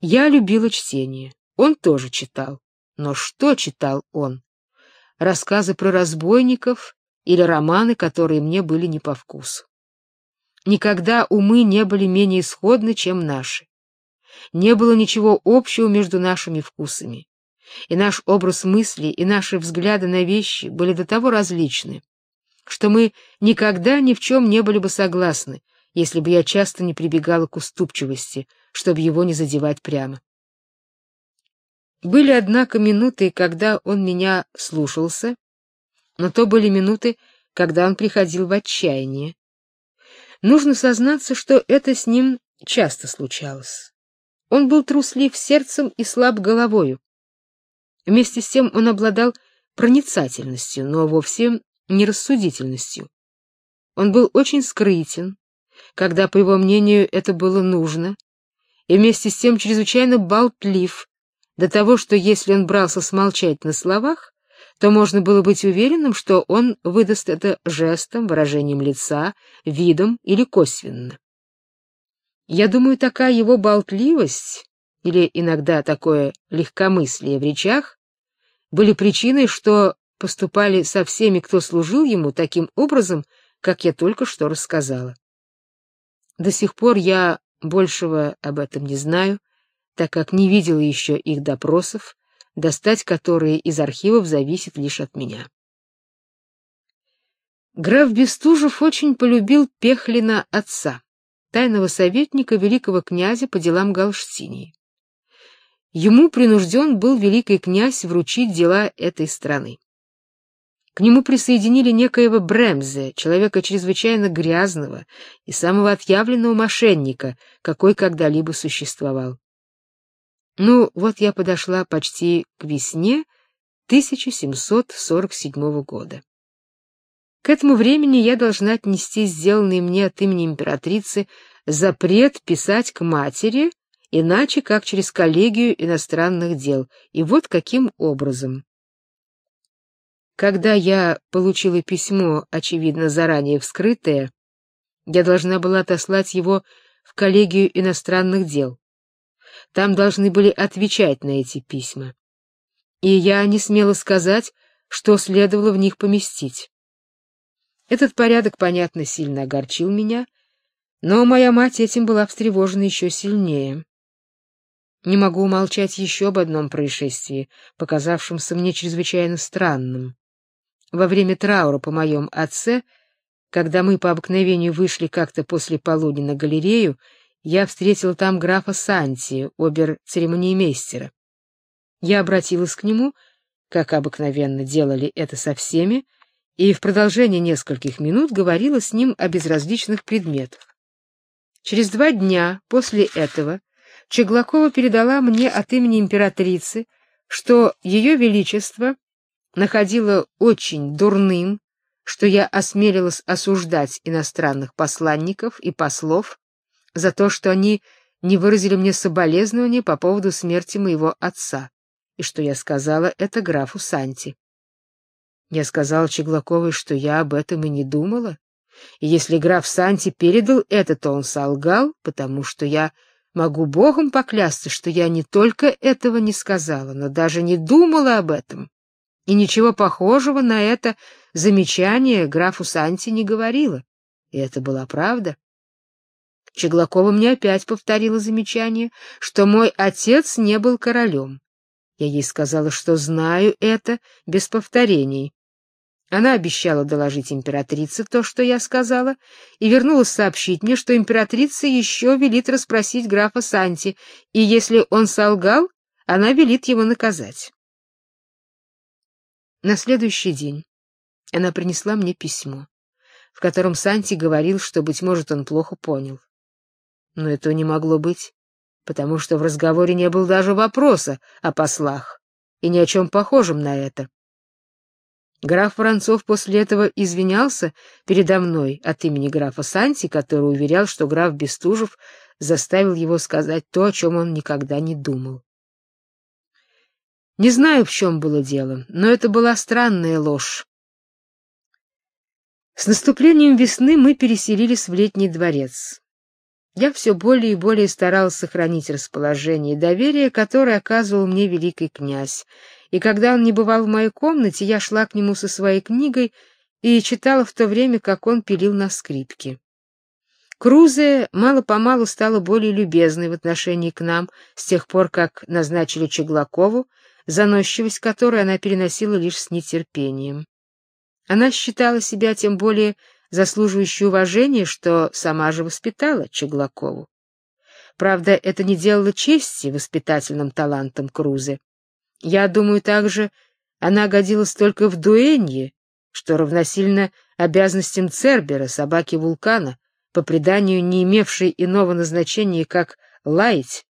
Я любила чтение. Он тоже читал. Но что читал он? Рассказы про разбойников или романы, которые мне были не по вкусу. Никогда умы не были менее сходны, чем наши. Не было ничего общего между нашими вкусами. И наш образ мысли, и наши взгляды на вещи были до того различны, что мы никогда ни в чем не были бы согласны, если бы я часто не прибегала к уступчивости, чтобы его не задевать прямо. Были, однако, минуты, когда он меня слушался, но то были минуты, когда он приходил в отчаяние. Нужно сознаться, что это с ним часто случалось. Он был труслив сердцем и слаб головою. Вместе с тем он обладал проницательностью, но вовсе не рассудительностью. Он был очень скрытен, когда, по его мнению, это было нужно, и вместе с тем чрезвычайно болтлив, до того, что если он брался смолчать на словах, то можно было быть уверенным, что он выдаст это жестом, выражением лица, видом или косвенно. Я думаю, такая его болтливость или иногда такое легкомыслие в речах были причиной, что поступали со всеми, кто служил ему, таким образом, как я только что рассказала. До сих пор я большего об этом не знаю, так как не видела еще их допросов, достать которые из архивов зависит лишь от меня. Граф Бестужев очень полюбил Пехлина отца, тайного советника великого князя по делам Галштинии. Ему принужден был великий князь вручить дела этой страны. К нему присоединили некоего Бремзе, человека чрезвычайно грязного и самого отъявленного мошенника, какой когда-либо существовал. Ну, вот я подошла почти к весне 1747 года. К этому времени я должна отнести сделанный мне от имени императрицы запрет писать к матери, иначе как через коллегию иностранных дел, и вот каким образом. Когда я получила письмо, очевидно, заранее вскрытое, я должна была отослать его в коллегию иностранных дел. Там должны были отвечать на эти письма. И я не смела сказать, что следовало в них поместить. Этот порядок, понятно, сильно огорчил меня, но моя мать этим была встревожена еще сильнее. Не могу умолчать еще об одном происшествии, показавшемся мне чрезвычайно странным. Во время траура по моем отце, когда мы по обыкновению вышли как-то после полудня на галерею, я встретил там графа Санти, обер-церемониймейстера. Я обратилась к нему, как обыкновенно делали это со всеми, и в продолжении нескольких минут говорила с ним о безразличных предметах. Через два дня после этого Чеглакова передала мне от имени императрицы, что ее величество находило очень дурным, что я осмелилась осуждать иностранных посланников и послов за то, что они не выразили мне соболезнования по поводу смерти моего отца, и что я сказала это графу Санти. Я сказала Чеглаковой, что я об этом и не думала, и если граф Санти передал это, то он солгал, потому что я могу богом поклясться, что я не только этого не сказала, но даже не думала об этом. И ничего похожего на это замечание графу Санти не говорила. И это была правда. Чеглакова мне опять повторила замечание, что мой отец не был королем. Я ей сказала, что знаю это без повторений. Она обещала доложить императрице то, что я сказала, и вернулась сообщить мне, что императрица еще велит расспросить графа Санти, и если он солгал, она велит его наказать. На следующий день она принесла мне письмо, в котором Санти говорил, что быть может, он плохо понял. Но этого не могло быть, потому что в разговоре не было даже вопроса о послах и ни о чем похожем на это. Граф Воронцов после этого извинялся передо мной от имени графа Санти, который уверял, что граф Бестужев заставил его сказать то, о чем он никогда не думал. Не знаю, в чем было дело, но это была странная ложь. С наступлением весны мы переселились в летний дворец. Я все более и более старался сохранить расположение и доверие, которое оказывал мне великий князь, и когда он не бывал в моей комнате, я шла к нему со своей книгой и читала в то время, как он пилил на скрипке. Крузе мало-помалу стала более любезной в отношении к нам с тех пор, как назначили Чеглакову, заносчивость которой она переносила лишь с нетерпением. Она считала себя тем более заслуживающей уважения, что сама же воспитала Чеглакову. Правда, это не делало чести воспитательным талантам Крузе. Я думаю также, она годилась только в дуэнье, что равносильно обязанностям Цербера, собаки вулкана, по преданию не имевшей иного назначения, как лаять.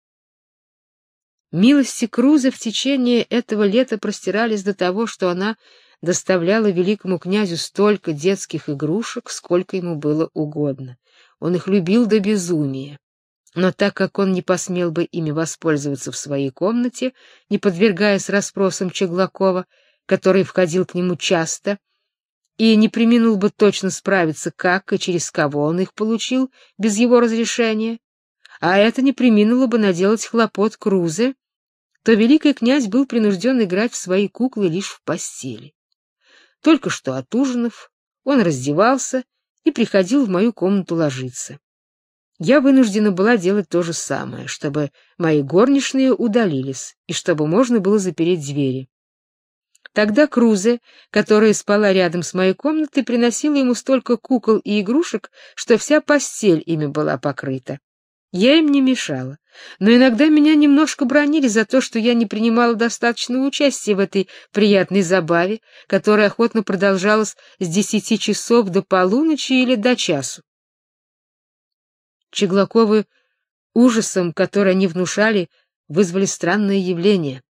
Милости Круза в течение этого лета простирались до того, что она доставляла великому князю столько детских игрушек, сколько ему было угодно. Он их любил до безумия. Но так как он не посмел бы ими воспользоваться в своей комнате, не подвергаясь расспросам Чеглакова, который входил к нему часто, и не преминул бы точно справиться, как и через кого он их получил без его разрешения, а это не преминуло бы наделать хлопот Крузе, то великий князь был принужден играть в свои куклы лишь в постели. Только что отужинав, он раздевался и приходил в мою комнату ложиться. Я вынуждена была делать то же самое, чтобы мои горничные удалились и чтобы можно было запереть двери. Тогда Крузе, которая спала рядом с моей комнатой, приносила ему столько кукол и игрушек, что вся постель ими была покрыта. Я им не мешала, но иногда меня немножко бронили за то, что я не принимала достаточного участия в этой приятной забаве, которая охотно продолжалась с десяти часов до полуночи или до часу. Чеглаковы ужасом, который они внушали, вызвали странное явление.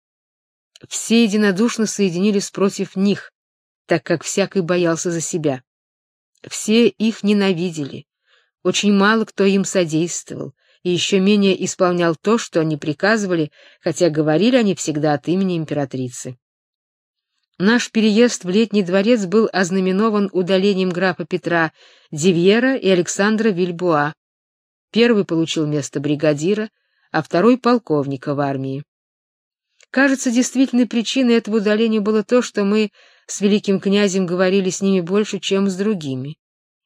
Все единодушно соединились против них, так как всякий боялся за себя. Все их ненавидели. Очень мало кто им содействовал, и еще менее исполнял то, что они приказывали, хотя говорили они всегда от имени императрицы. Наш переезд в летний дворец был ознаменован удалением графа Петра Дивьера и Александра Вильбуа, Первый получил место бригадира, а второй — полковника в армии. Кажется, действительной причиной этого удаления было то, что мы с великим князем говорили с ними больше, чем с другими.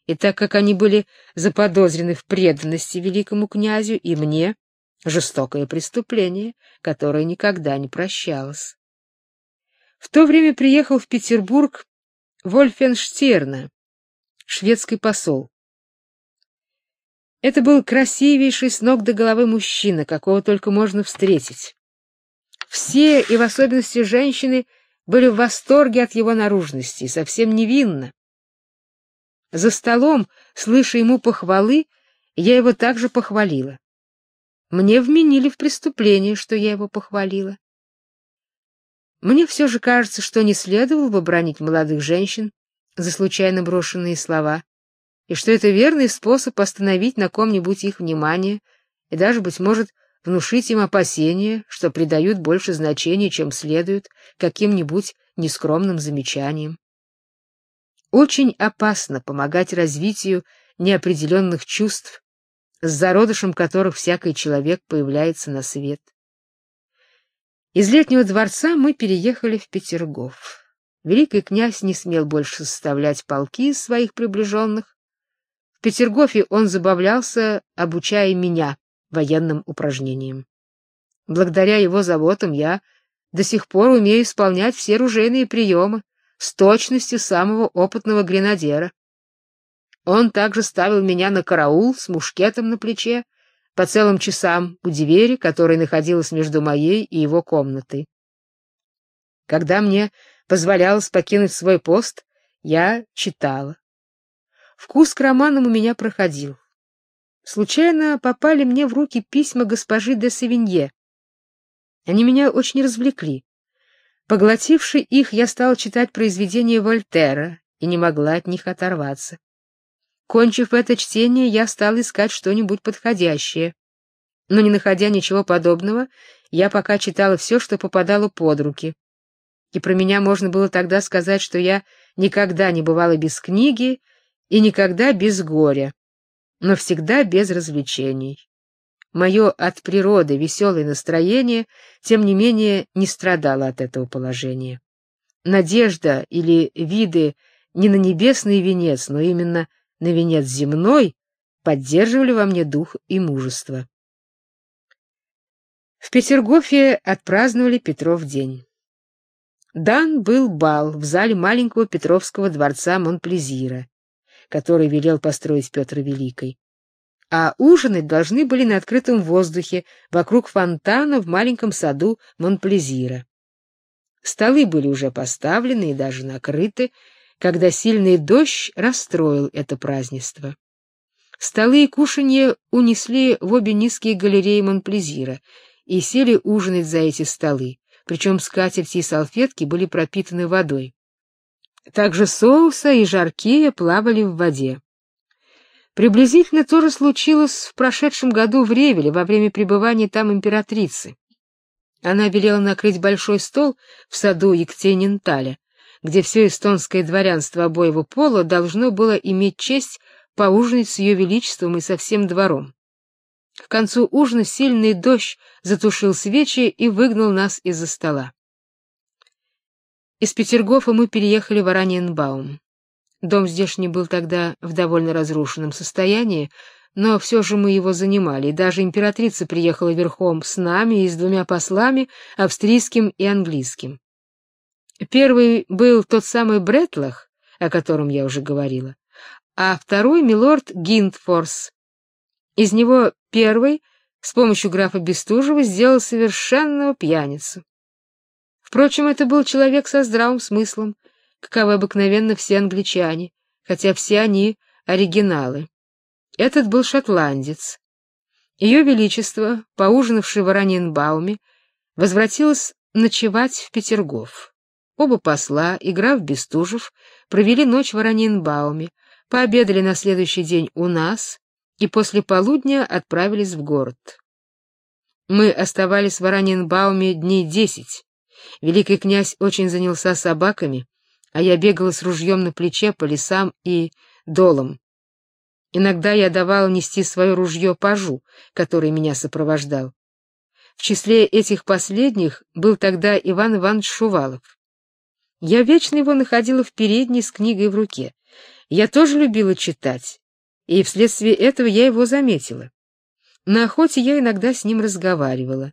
И так как они были заподозрены в преданности великому князю и мне, жестокое преступление, которое никогда не прощалось. В то время приехал в Петербург Вольфенштерна, шведский посол. Это был красивейший с ног до головы мужчина, какого только можно встретить. Все, и в особенности женщины, были в восторге от его наружности, совсем невинно. За столом, слыша ему похвалы, я его также похвалила. Мне вменили в преступление, что я его похвалила. Мне все же кажется, что не следовало бы бранить молодых женщин за случайно брошенные слова и что это верный способ остановить на ком-нибудь их внимание и даже, быть может, внушить им опасения, что придают больше значения, чем следует, каким-нибудь нескромным замечаниям. Очень опасно помогать развитию неопределенных чувств, с зародышем которых всякий человек появляется на свет. Из летнего дворца мы переехали в Петергоф. Великий князь не смел больше составлять полки из своих приближенных, в Петергофе он забавлялся, обучая меня военным упражнениям. Благодаря его заботам я до сих пор умею исполнять все ружейные приемы с точностью самого опытного гренадера. Он также ставил меня на караул с мушкетом на плече по целым часам у двери, которая находилась между моей и его комнатой. Когда мне позволялось покинуть свой пост, я читала. Вкус к романам у меня проходил. Случайно попали мне в руки письма госпожи де Савинье. Они меня очень развлекли. Поглотивши их, я стала читать произведения Вольтера и не могла от них оторваться. Кончив это чтение, я стала искать что-нибудь подходящее. Но не находя ничего подобного, я пока читала все, что попадало под руки. И про меня можно было тогда сказать, что я никогда не бывала без книги и никогда без горя. но всегда без развлечений. Мое от природы веселое настроение, тем не менее, не страдало от этого положения. Надежда или виды не на небесный венец, но именно на венец земной поддерживали во мне дух и мужество. В Петергофе отпраздновали Петров день. Дан был бал в зале маленького Петровского дворца Монплезира, который велел построить Петр Великий а ужинать должны были на открытом воздухе вокруг фонтана в маленьком саду Монплезира. Столы были уже поставлены и даже накрыты, когда сильный дождь расстроил это празднество. Столы и кушанье унесли в обе низкие галереи Монплезира и сели ужинать за эти столы, причем скатерти и салфетки были пропитаны водой. Также соуса и жаркие плавали в воде. Приблизительно то же случилось в прошедшем году в Ревеле во время пребывания там императрицы. Она велела накрыть большой стол в саду Екатериненталя, где все эстонское дворянство обоего пола должно было иметь честь поужинать с ее величеством и со всем двором. К концу ужина сильный дождь затушил свечи и выгнал нас из-за стола. Из Петергофа мы переехали в Араньенбаум. Дом здешний был тогда в довольно разрушенном состоянии, но все же мы его занимали, и даже императрица приехала верхом с нами и с двумя послами, австрийским и английским. Первый был тот самый Бретлах, о котором я уже говорила, а второй — милорд Гинтфорс. Из него первый с помощью графа Бестужева сделал совершенного пьяницу. Впрочем, это был человек со здравым смыслом, каковы обыкновенно все англичане, хотя все они оригиналы. Этот был шотландец. Ее величество, поужинавший в Ораненбауме, возвратилось ночевать в Петергоф. Оба посла и граф Бестужев провели ночь в Ораненбауме, пообедали на следующий день у нас и после полудня отправились в город. Мы оставались в Ораненбауме дней десять. Великий князь очень занялся собаками а я бегала с ружьем на плече по лесам и долам. Иногда я давала нести свое ружье пажу, который меня сопровождал. В числе этих последних был тогда Иван Иванович Шувалов. Я вечно его находила в передней с книгой в руке. Я тоже любила читать, и вследствие этого я его заметила. На охоте я иногда с ним разговаривала.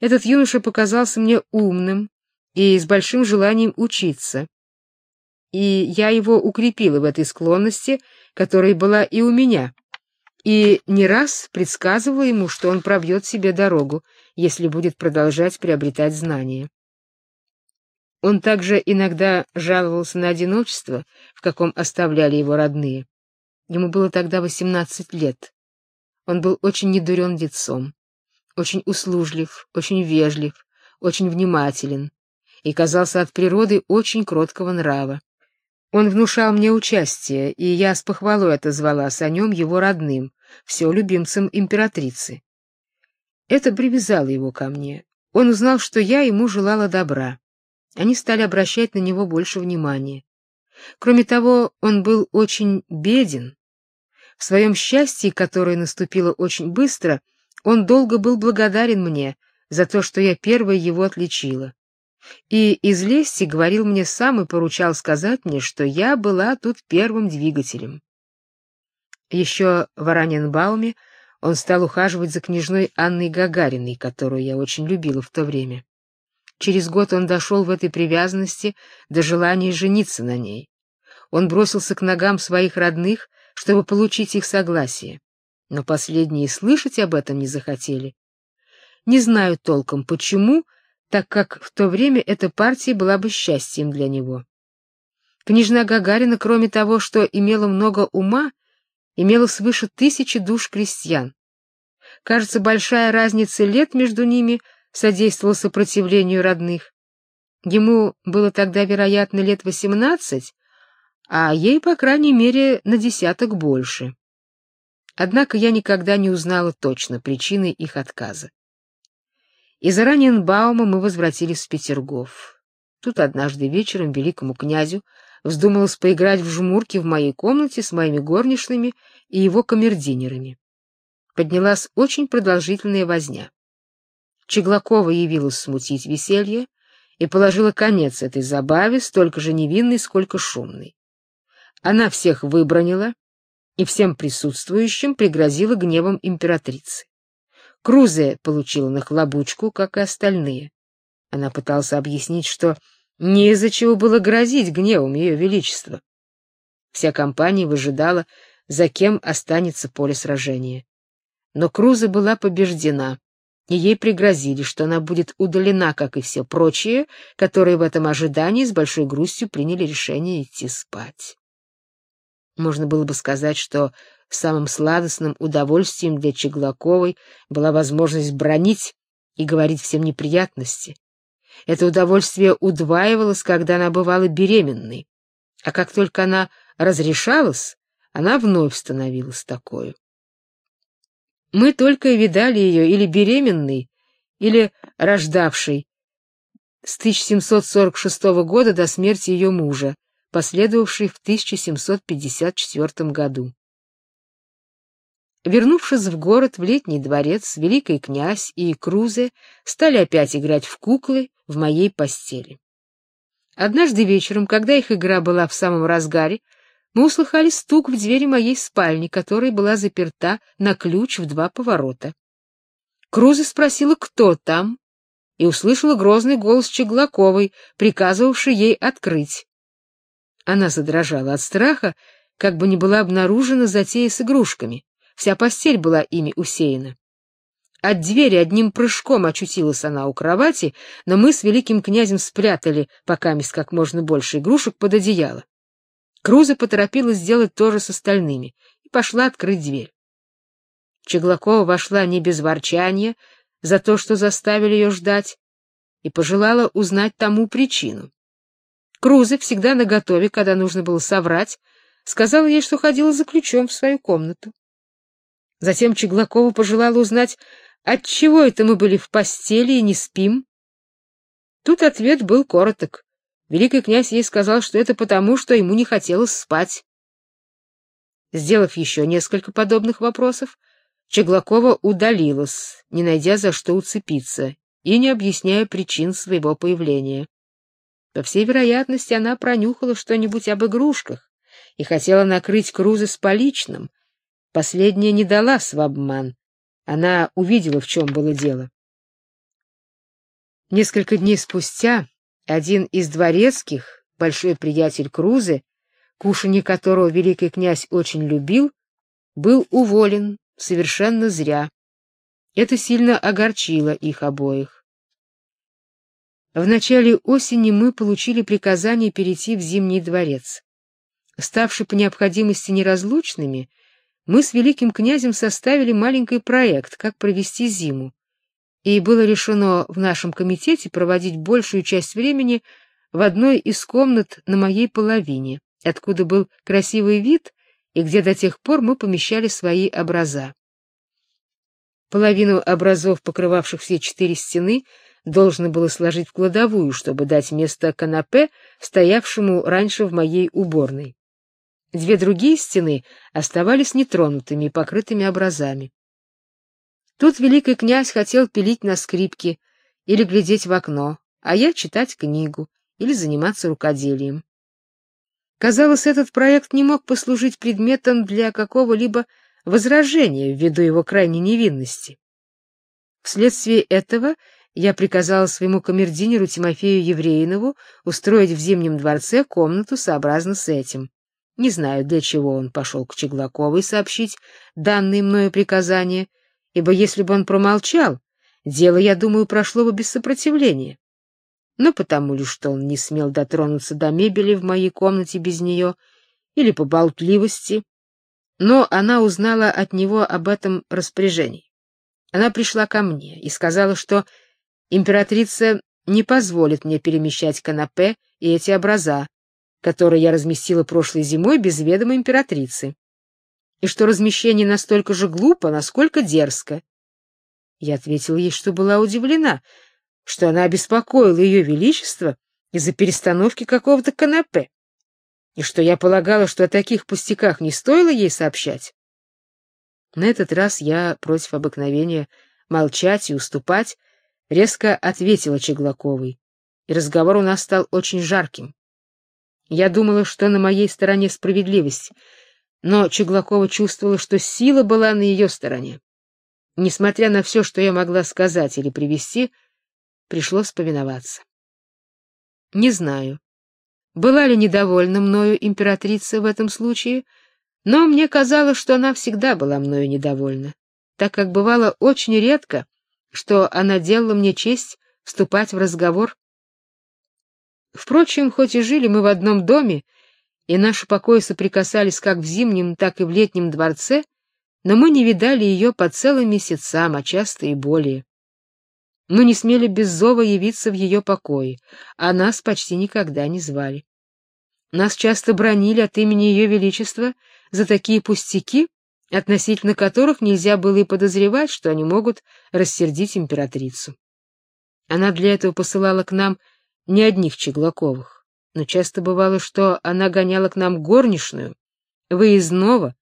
Этот юноша показался мне умным и с большим желанием учиться и я его укрепила в этой склонности, которая была и у меня, и не раз предсказывала ему, что он пробьет себе дорогу, если будет продолжать приобретать знания. Он также иногда жаловался на одиночество, в каком оставляли его родные. Ему было тогда восемнадцать лет. Он был очень недурен лицом, очень услужлив, очень вежлив, очень внимателен и казался от природы очень кроткого нрава. Он внушал мне участие, и я с похвалой отозвалась о нем его родным, все любимцем императрицы. Это привязало его ко мне. Он узнал, что я ему желала добра. Они стали обращать на него больше внимания. Кроме того, он был очень беден. В своем счастье, которое наступило очень быстро, он долго был благодарен мне за то, что я первой его отличила. И из лести говорил мне сам и поручал сказать мне, что я была тут первым двигателем. Еще в Араненбауме он стал ухаживать за княжной Анной Гагариной, которую я очень любила в то время. Через год он дошел в этой привязанности до желания жениться на ней. Он бросился к ногам своих родных, чтобы получить их согласие. Но последние слышать об этом не захотели. Не знаю толком почему, так как в то время эта партия была бы счастьем для него. Княжна Гагарина, кроме того, что имела много ума, имела свыше тысячи душ крестьян. Кажется, большая разница лет между ними содействовала сопротивлению родных. Ему было тогда, вероятно, лет восемнадцать, а ей, по крайней мере, на десяток больше. Однако я никогда не узнала точно причины их отказа. Из Араньенбаума мы возвратились в Петергоф. Тут однажды вечером великому князю вздумалось поиграть в жмурки в моей комнате с моими горничными и его камердинерами. Поднялась очень продолжительная возня. Чеглакова явилась смутить веселье и положила конец этой забаве, столько же невинной, сколько шумной. Она всех выбронила и всем присутствующим пригрозила гневом императрицы. Крузе получила нахлобучку, как и остальные. Она пыталась объяснить, что не из-за чего было грозить гневом ее величества. Вся компания выжидала, за кем останется поле сражения. Но Круза была побеждена, и ей пригрозили, что она будет удалена, как и все прочие, которые в этом ожидании с большой грустью приняли решение идти спать. Можно было бы сказать, что самым сладостным удовольствием для Чеглаковой была возможность бронить и говорить всем неприятности. Это удовольствие удваивалось, когда она бывала беременной, а как только она разрешалась, она вновь становилась такой. Мы только и видали ее или беременной, или рождавшей с 1746 года до смерти ее мужа, последовавшей в 1754 году. Вернувшись в город, в летний дворец, великий князь и Крузе стали опять играть в куклы в моей постели. Однажды вечером, когда их игра была в самом разгаре, мы услыхали стук в двери моей спальни, которая была заперта на ключ в два поворота. Крузе спросила, кто там, и услышала грозный голос Чеглаковой, приказывавший ей открыть. Она задрожала от страха, как бы не была обнаружена затея с игрушками. Вся постель была ими усеяна. От двери одним прыжком очутилась она у кровати, но мы с великим князем спрятали пока мест как можно больше игрушек под одеяло. Круза поторопилась сделать то же с остальными и пошла открыть дверь. Чеглакова вошла не без ворчания за то, что заставили ее ждать, и пожелала узнать тому причину. Круза, всегда наготове, когда нужно было соврать, сказала ей, что ходила за ключом в свою комнату. Затем Чеглакова пожелала узнать, отчего это мы были в постели и не спим. Тут ответ был короток. Великий князь ей сказал, что это потому, что ему не хотелось спать. Сделав еще несколько подобных вопросов, Чеглакова удалилась, не найдя за что уцепиться и не объясняя причин своего появления. По всей вероятности, она пронюхала что-нибудь об игрушках и хотела накрыть Круза с поличным. Последняя не дала в обман. Она увидела, в чем было дело. Несколько дней спустя один из дворецких, большой приятель Крузы, кушанье которого великий князь очень любил, был уволен совершенно зря. Это сильно огорчило их обоих. В начале осени мы получили приказание перейти в Зимний дворец. Ставши по необходимости неразлучными, мы с великим князем составили маленький проект, как провести зиму и было решено в нашем комитете проводить большую часть времени в одной из комнат на моей половине, откуда был красивый вид и где до тех пор мы помещали свои образа. Половину образов, покрывавших все четыре стены, должно было сложить в кладовую, чтобы дать место канапе, стоявшему раньше в моей уборной. Две другие стены оставались нетронутыми покрытыми образами. Тут великий князь хотел пилить на скрипке или глядеть в окно, а я читать книгу или заниматься рукоделием. Казалось, этот проект не мог послужить предметом для какого-либо возражения ввиду его крайней невинности. Вследствие этого я приказала своему камердинеру Тимофею Евреинову устроить в Зимнем дворце комнату сообразно с этим. Не знаю, для чего он пошел к Чеглаковой сообщить данные мною приказания, ибо если бы он промолчал, дело, я думаю, прошло бы без сопротивления. Но потому ли, что он не смел дотронуться до мебели в моей комнате без нее, или по болтливости, но она узнала от него об этом распоряжении. Она пришла ко мне и сказала, что императрица не позволит мне перемещать канапе и эти образа, которые я разместила прошлой зимой без ведома императрицы и что размещение настолько же глупо, насколько дерзко. Я ответила ей, что была удивлена, что она обеспокоила ее величество из-за перестановки какого-то канапе. и что я полагала, что о таких пустяках не стоило ей сообщать. На этот раз я против обыкновения молчать и уступать резко ответила Чеглаковой, и разговор у нас стал очень жарким. Я думала, что на моей стороне справедливость, но Чеглакова чувствовала, что сила была на ее стороне. Несмотря на все, что я могла сказать или привести, пришлось повиноваться. Не знаю, была ли недовольна мною императрица в этом случае, но мне казалось, что она всегда была мною недовольна, так как бывало очень редко, что она делала мне честь вступать в разговор. Впрочем, хоть и жили мы в одном доме, и наши покои соприкасались как в зимнем, так и в летнем дворце, но мы не видали ее по целым месяцам, а часто и более. Мы не смели без зова явиться в ее покои, а нас почти никогда не звали. Нас часто бронили от имени ее величества за такие пустяки, относительно которых нельзя было и подозревать, что они могут рассердить императрицу. Она для этого посылала к нам не одних Чеглаковых, но часто бывало, что она гоняла к нам горничную, выездного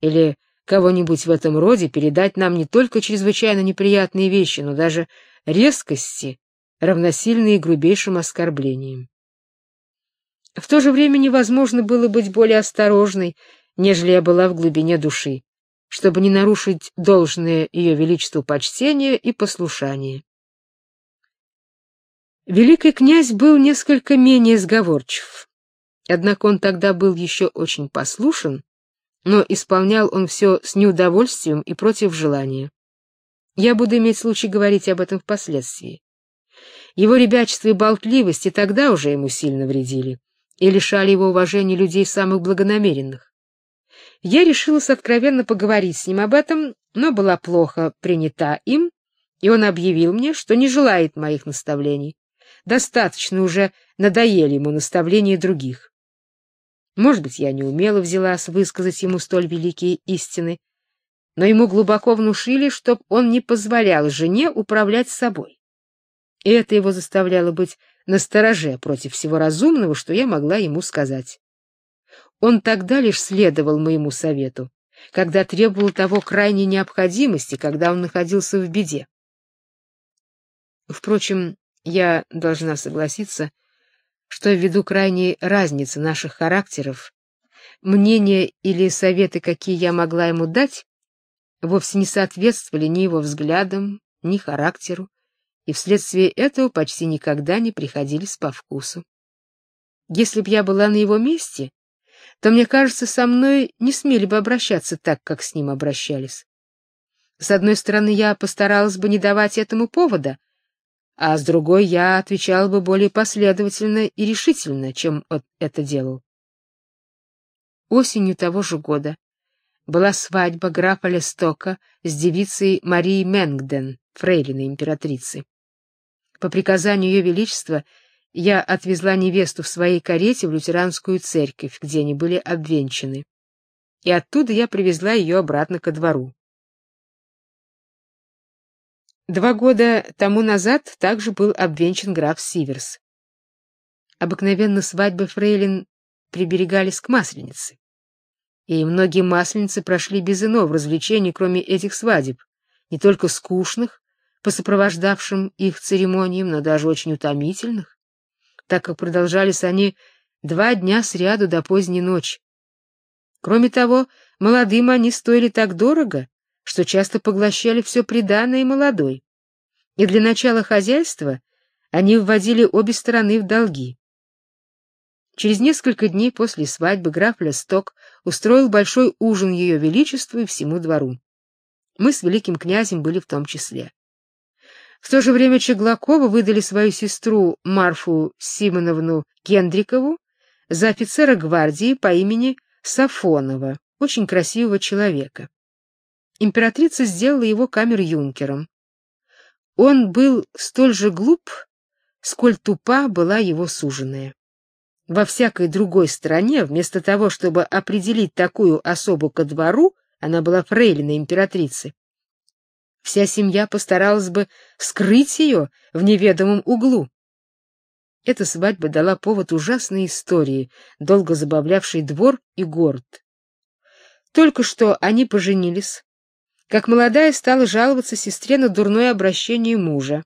или кого-нибудь в этом роде передать нам не только чрезвычайно неприятные вещи, но даже резкости, равносильные грубейшим оскорблениям. В то же время невозможно было быть более осторожной, нежели я была в глубине души, чтобы не нарушить должное ее величеству почтение и послушание. Великий князь был несколько менее сговорчив. Однако он тогда был еще очень послушен, но исполнял он все с неудовольствием и против желания. Я буду иметь случай говорить об этом впоследствии. Его ребячество и болтливость и тогда уже ему сильно вредили и лишали его уважения людей самых благонамеренных. Я решилась откровенно поговорить с ним об этом, но была плохо принята им, и он объявил мне, что не желает моих наставлений. Достаточно уже надоели ему наставления других. Может быть, я не умела взялась высказать ему столь великие истины, но ему глубоко внушили, чтоб он не позволял жене управлять собой. И это его заставляло быть настороже против всего разумного, что я могла ему сказать. Он тогда лишь следовал моему совету, когда требовал того крайней необходимости, когда он находился в беде. Впрочем, я должна согласиться, что ввиду крайней разницы наших характеров, мнения или советы, какие я могла ему дать, вовсе не соответствовали ни его взглядам, ни характеру, и вследствие этого почти никогда не приходились по вкусу. Если б я была на его месте, то, мне кажется, со мной не смели бы обращаться так, как с ним обращались. С одной стороны, я постаралась бы не давать этому повода, а с другой я отвечала бы более последовательно и решительно, чем это делал. Осенью того же года была свадьба графа Лестока с девицей Марией Менгден, фрейлиной императрицы. По приказанию ее величества я отвезла невесту в своей карете в лютеранскую церковь, где они были обвенчаны. И оттуда я привезла ее обратно ко двору. Два года тому назад также был обвенчан граф Сиверс. Обыкновенно свадьбы фрейлин приберегались к масленице. И многие масленицы прошли без иного развлечения, кроме этих свадеб, не только скучных, по сопровождавшим их церемониям, но даже очень утомительных, так как продолжались они два дня сряду до поздней ночи. Кроме того, молодым они стоили так дорого, что часто поглощали все приданое молодой. И для начала хозяйства они вводили обе стороны в долги. Через несколько дней после свадьбы граф Лесток устроил большой ужин ее величеству и всему двору. Мы с великим князем были в том числе. В то же время Чеглакова выдали свою сестру Марфу Симоновну Кендрикову за офицера гвардии по имени Сафонова, очень красивого человека. Императрица сделала его камер-юнкером. Он был столь же глуп, сколь тупа была его суженая. Во всякой другой стране, вместо того, чтобы определить такую особу ко двору, она была фрейлиной императрицы, Вся семья постаралась бы скрыть ее в неведомом углу. Эта свадьба дала повод ужасной истории, долго забавлявшей двор и город. Только что они поженились, как молодая стала жаловаться сестре на дурное обращение мужа.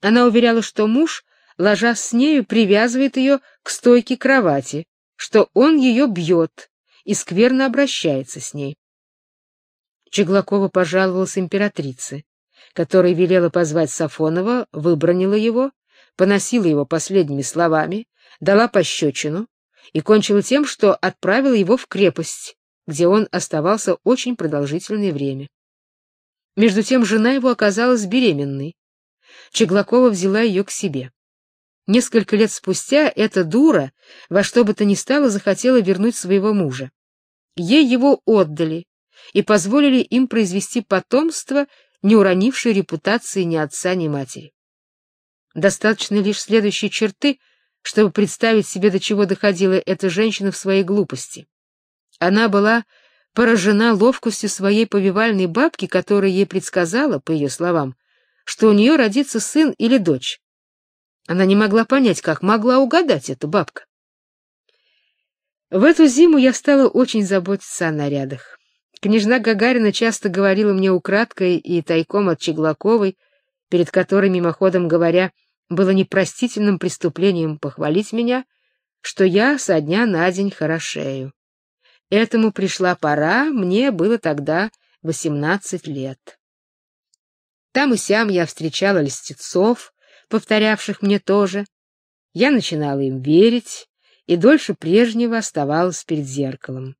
Она уверяла, что муж, ложась с нею, привязывает ее к стойке кровати, что он ее бьет и скверно обращается с ней. Чеглакова пожаловалась императрице, которая велела позвать Сафонова, выбронила его поносила его последними словами, дала пощечину и кончила тем, что отправила его в крепость, где он оставался очень продолжительное время. Между тем жена его оказалась беременной. Чеглакова взяла ее к себе. Несколько лет спустя эта дура во что бы то ни стало захотела вернуть своего мужа. Ей его отдали и позволили им произвести потомство, не уронившее репутации ни отца, ни матери. Достаточно лишь следующей черты, чтобы представить себе, до чего доходила эта женщина в своей глупости. Она была поражена ловкостью своей повивальной бабки, которая ей предсказала, по ее словам, что у нее родится сын или дочь. Она не могла понять, как могла угадать эта бабка. В эту зиму я стала очень заботиться о нарядах. Княжна Гагарина часто говорила мне украдкой и тайком от Чеглаковой, перед которой мимоходом говоря, было непростительным преступлением похвалить меня, что я со дня на день хорошею. Этому пришла пора, мне было тогда восемнадцать лет. Там и сям я встречала льстецов, повторявших мне тоже. Я начинала им верить и дольше прежнего оставалась перед зеркалом.